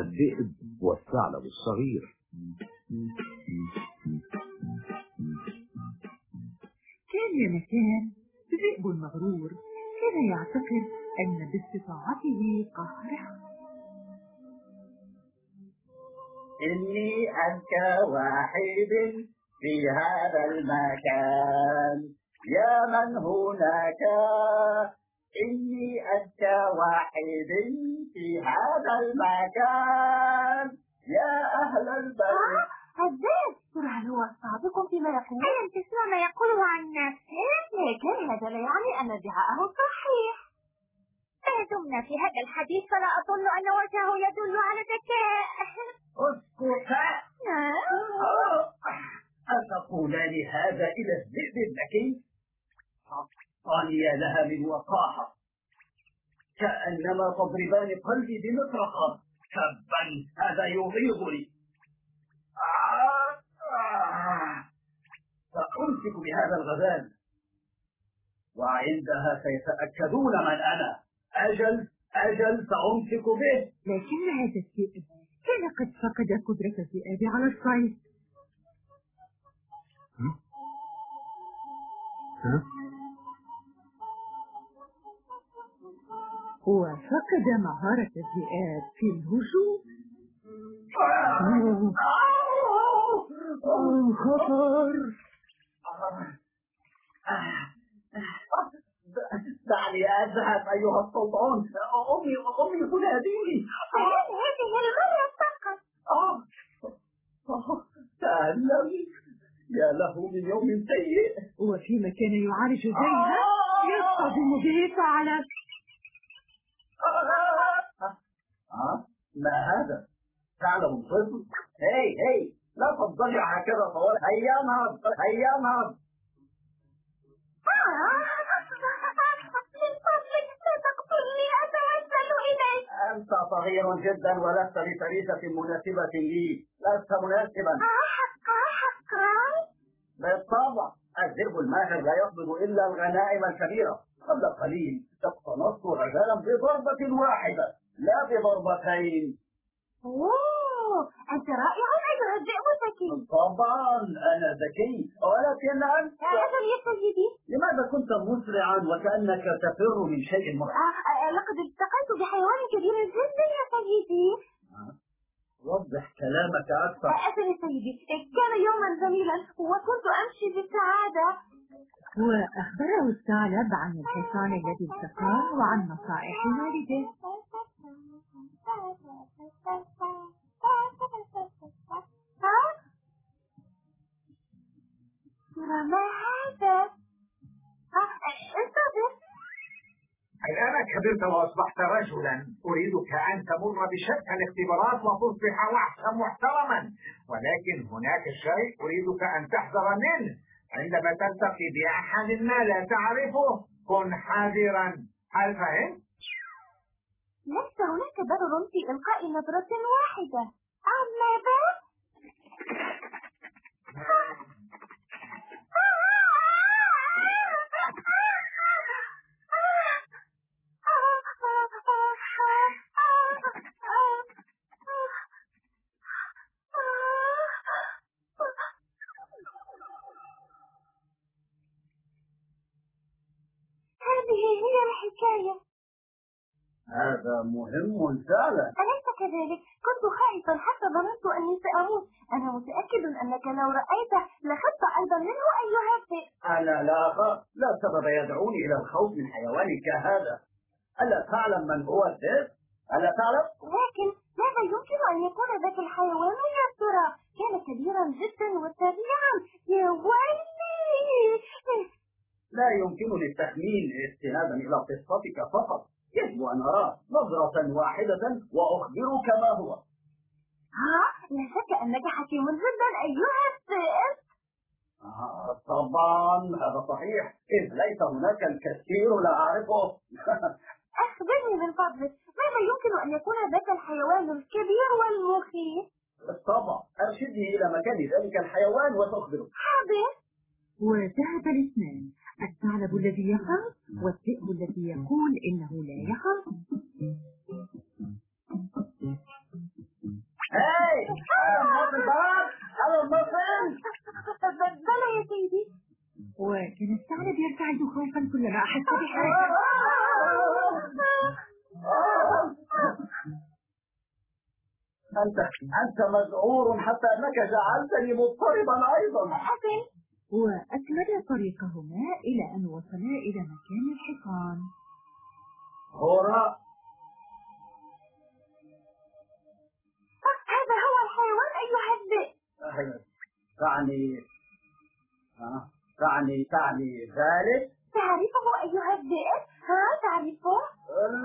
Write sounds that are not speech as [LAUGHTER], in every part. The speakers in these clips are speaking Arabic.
الذئب والثعلب الصغير. كان يا مكان ذئب مغرور. كان يعتقد أن باستطاعته قهرة. إني أذكى واحد في هذا المكان. يا من هناك؟ إني أذكى واحد في هذا المكان يا أهل البلد. الذئب ترى هو صادق فيما يقول. ألم تسمع ما يقوله عن نفسه؟ لكن هذا لا يعني أن ادعاءه صحيح. ما دمنا في هذا الحديث فلا أظن أن وجهه يدل على ذكاء أسكت. نعم. أتقولان هذا إلى الذئب الذكي؟ يا لها من وقاحة كأنما تضربان قلبي بمطرقة. تبا هذا يغيظني. آه، آه. سأمسك بهذا الغزال. وعندها سيتأكدون من أنا. أجل أجل سأمسك به. لكن هذا الذئب كان قد فقد قدرة الذئاب على الصيد وفقد مهارة الذئاب في الهجوم خطر دعني أذهب أيها السلطان أمي أمي تناديني هذه المرة فقط آه. آه. تألم يا له من يوم سيء وفيما كان يعالج زيها يصطدم به ثعلب ما هذا؟ ثعلب طفل؟ هي هي. لا تضجع هكذا طوال. هيا نهض هيا نهض من فضلك لا تقتلني أتوسل إليك أنت صغير جدا ولست بفريسة مناسبة لي. لست مناسبا. حقا حقا بالطبع. الذئب الماهر لا يقبض إلا الغنائم الكبيرة. قبل قليل تقتنصت رجالا بضربة واحدة. لا بضربتين أوه أنت رائع. أيها الذئب الذكي طبعا أنا ذكي ولكن أنت. أجل يا سيدي لماذا كنت مسرعا وكأنك تفر من شيء مرعب آه، آه، لقد التقيت بحيوان كبير جدا يا سيدي. وضح كلامك أكثر. آه، أجل يا سيدي كان يوما جميلا وكنت أمشي بسعادة وأخبره الثعلب عن الحصان الذي التقاه وعن نصائح والده ما هذا؟ الآن كبرت وأصبحت رجلا أريدك أن تمر بشتى الاختبارات وتصبح وحشا محترما ولكن هناك شيء أريدك أن تحذر منه عندما تلتقي بأحد ما لا تعرفه كن حذرا هل فهمت؟ ليس هناك ضرر في إلقاء نظرة واحدة. أما بعد. هذه هي الحكاية. هذا مهم فعلا أليس كذلك؟ كنت خائفا حتى ظننت أني سأموت أنا متأكد أنك لو رأيته لخفت أيضا منه أيها الذئب أنا لا أخاف لا سبب يدعوني إلى الخوف من حيوان كهذا ألا تعلم من هو الذئب؟ ألا تعلم؟ لكن ماذا يمكن أن يكون ذاك الحيوان يا ترى؟ كان كبيرا جدا وسريعا يا ويلي لا يمكنني التخمين استنادا إلى قصتك فقط يجب أن أراه نظرة واحدة وأخبرك ما هو. ها؟ لا شك أنك حكيم جدا أيها الذئب آه طبعا هذا صحيح. إذ ليس هناك الكثير لا أعرفه. [LAUGHS] أخبرني من فضلك ماذا يمكن أن يكون ذاك الحيوان الكبير والمخيف؟ بالطبع أرشدني إلى مكان ذلك الحيوان وتخبره. حاضر. وذهب الاثنان. الثعلب الذي يخاف والذئب الذي يقول إنه لا يخاف. بلى يا سيدي. وكان الثعلب يرتعد خوفا كلما أحس [LAUGHS] بحاجة. أنت أنت مذعور حتى أنك جعلتني مضطربا أيضا. حسن. وأكمل طريقهما إلى أن وصلا إلى مكان الحصان. هراء هذا هو الحيوان أيها الذئب تعني آه، تعني تعني ذلك؟ تعرفه أيها الذئب ها تعرفه؟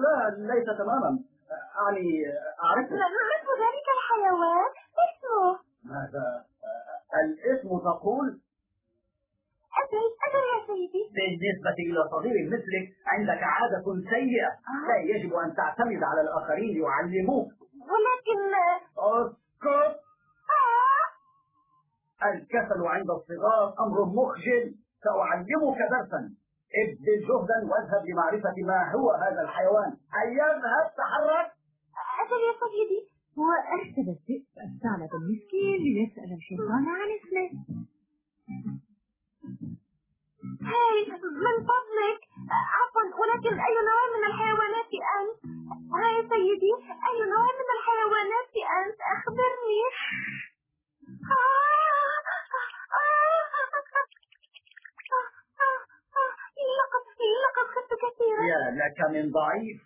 لا ليس تماما. أعني أعرفه. مثل ذلك الحيوان. اسمه؟ ماذا؟ الاسم تقول أدري أدري يا سيدي بالنسبة إلى صغير مثلك عندك عادة سيئة. لا يجب أن تعتمد على الآخرين ليعلموك ولكن اسكت آه. الكسل عند الصغار أمر مخجل. سأعلمك درسا. ابذل جهدا واذهب لمعرفة ما هو هذا الحيوان. هيا اذهب تحرك. أجل يا سيدي وأرسل الذئب الثعلب المسكين ليسأل الحصان عن اسمه. هاي من فضلك. عفوا ولكن أي نوع من الحيوانات أنت؟ هاي سيدي أي نوع من الحيوانات أنت؟ أخبرني. لقد لقد خفت كثيرا. يا لك من ضعيف.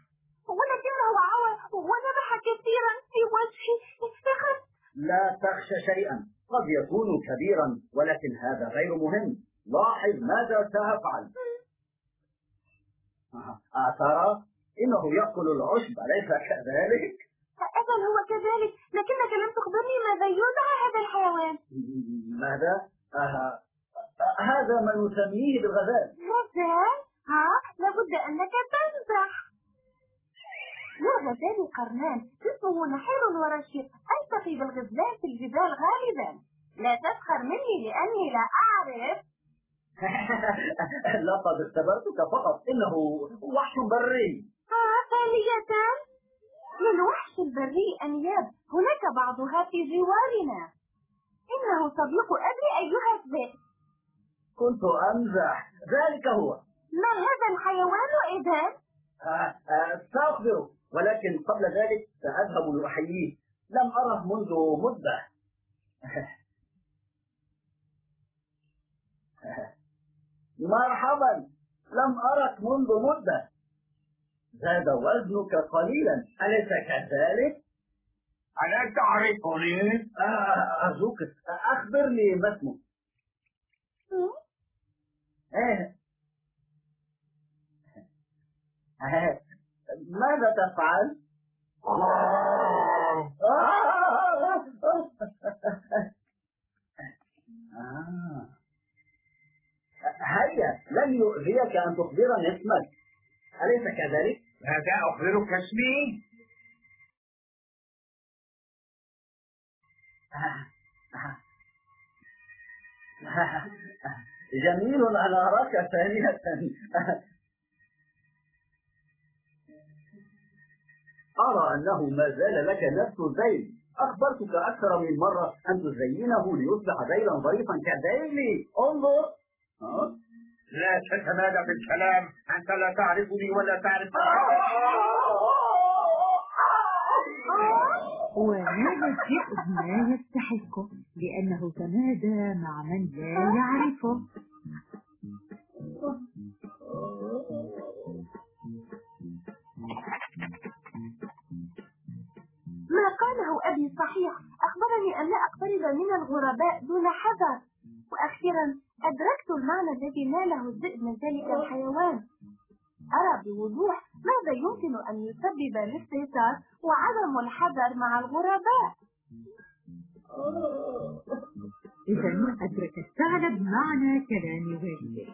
ولكنه عوى وذبح كثيرا في وجهي. خفت لا تخشى شيئا. قد يكون كبيرا ولكن هذا غير مهم. لاحظ ماذا سأفعل. أترى إنه يأكل العشب أليس كذلك؟ أجل هو كذلك لكنك لم تخبرني ماذا يدعى هذا الحيوان. ماذا؟ أه هذا ما نسميه بالغزال. غزال؟ ها لابد أنك تمزح للغزال قرنان جسمه نحيل ورشيق. ألتقي بالغزلان في الجبال غالبا. لا تسخر مني لأني لا أعرف. [LAUGHS] لقد اختبرتك فقط. إنه وحش بري. ها ثانية. للوحش البري أنياب هناك بعضها في جوارنا. إنه صديق أبي أيها الذئب كنت أمزح. ذلك هو. ما هذا الحيوان إذن؟ آه، آه، ولكن قبل ذلك سأذهب لأحييه. لم أره منذ مدة. [LAUGHS] مرحبا لم أرك منذ مدة زاد وزنك قليلا أليس كذلك؟ ألا تعرفني؟ آه، أرجوك أخبرني ما اسمك. إيه. [LAUGHS] ماذا تفعل؟ آه. هيا لن يؤذيك أن تخبرني اسمك أليس كذلك؟ ماذا أخبرك اسمي؟ جميل أن أراك ثانية أرى أنه ما زال لك نفس الذيل أخبرتك أكثر من مرة أن تزينه ليصبح ذيلا ظريفا كذيلي انظر؟ لا تتمادى بالكلام. أنت لا تعرفني ولا تعرف. وهذا الذئب ما يستحقه لأنه تمادى مع من لا يعرفه. ما قاله أبي صحيح أخبرني أن لا أقترب من الغرباء دون حذر. وأخيرا الذي ناله الذئب من ذلك الحيوان. أرى بوضوح ماذا يمكن أن يسبب الاستهتار وعدم الحذر مع الغرباء؟ إذا أدرك الثعلب معنى كلام والده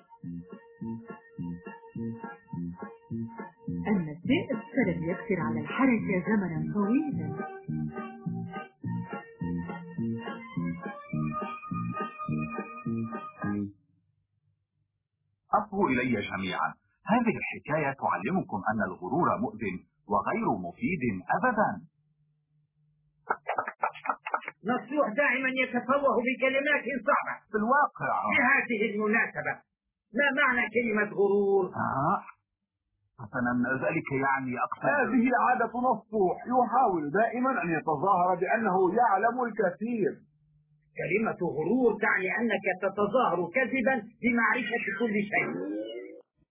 أما الذئب فلم يقدر على الحركة زمنا طويلا. أصغوا إلي جميعا. هذه الحكاية تعلمكم أن الغرور مؤذن وغير مفيد أبدا. نصوح دائما يتفوه بكلمات صعبة. في الواقع. بهذه المناسبة. ما معنى كلمة غرور؟ آه. حسنا ذلك يعني أقصد هذه عادة نصوح يحاول دائما أن يتظاهر بأنه يعلم الكثير. كلمة غرور تعني أنك تتظاهر كذبا بمعرفة كل شيء.